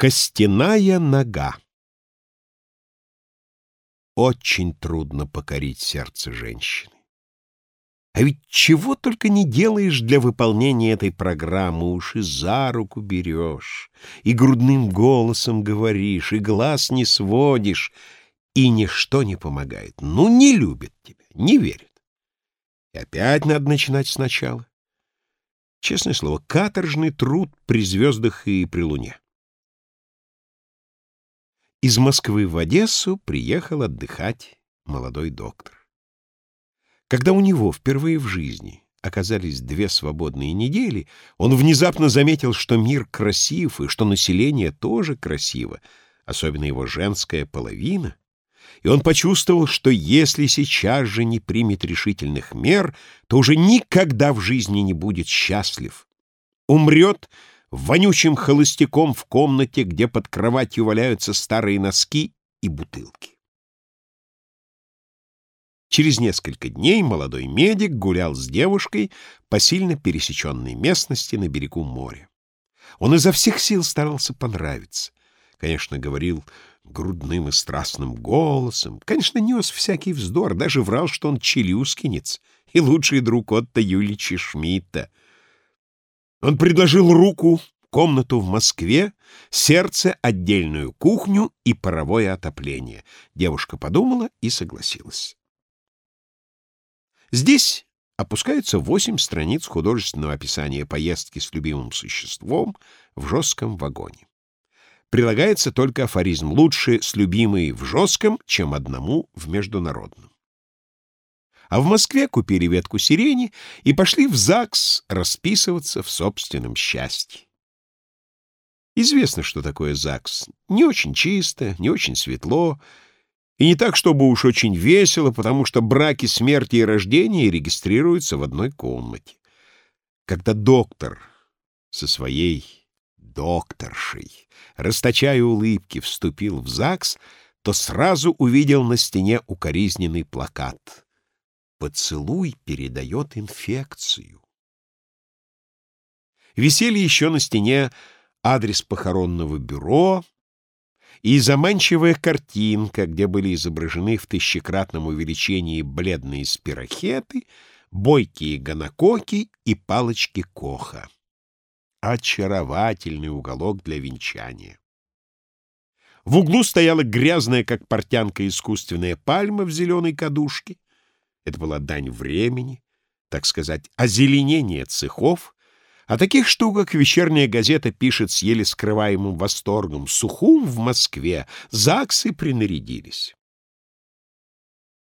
Костяная нога Очень трудно покорить сердце женщины. А ведь чего только не делаешь для выполнения этой программы, уж и за руку берешь, и грудным голосом говоришь, и глаз не сводишь, и ничто не помогает. Ну, не любит тебя, не верит. И опять надо начинать сначала. Честное слово, каторжный труд при звездах и при луне. Из Москвы в Одессу приехал отдыхать молодой доктор. Когда у него впервые в жизни оказались две свободные недели, он внезапно заметил, что мир красив и что население тоже красиво, особенно его женская половина, и он почувствовал, что если сейчас же не примет решительных мер, то уже никогда в жизни не будет счастлив. Умрет вонючим холостяком в комнате, где под кроватью валяются старые носки и бутылки. Через несколько дней молодой медик гулял с девушкой по сильно пересеченной местности на берегу моря. Он изо всех сил старался понравиться. Конечно, говорил грудным и страстным голосом. Конечно, нес всякий вздор, даже врал, что он челюскинец и лучший друг Отто Юлича Шмидта — он предложил руку, комнату в Москве, сердце, отдельную кухню и паровое отопление. Девушка подумала и согласилась. Здесь опускаются восемь страниц художественного описания поездки с любимым существом в жестком вагоне. Прилагается только афоризм «лучше с любимой в жестком, чем одному в международном» а в Москве купили ветку сирени и пошли в ЗАГС расписываться в собственном счастье. Известно, что такое ЗАГС. Не очень чисто, не очень светло, и не так, чтобы уж очень весело, потому что браки смерти и рождения регистрируются в одной комнате. Когда доктор со своей докторшей, расточая улыбки, вступил в ЗАГС, то сразу увидел на стене укоризненный плакат Поцелуй передает инфекцию. Висели еще на стене адрес похоронного бюро и заманчивая картинка, где были изображены в тысячекратном увеличении бледные спирохеты, бойкие гонококи и палочки Коха. Очаровательный уголок для венчания. В углу стояла грязная, как портянка, искусственная пальма в зеленой кадушке — это была дань времени, так сказать, озеленение цехов. О таких штуках вечерняя газета пишет с еле скрываемым восторгом. Сухум в Москве, ЗАГСы принарядились.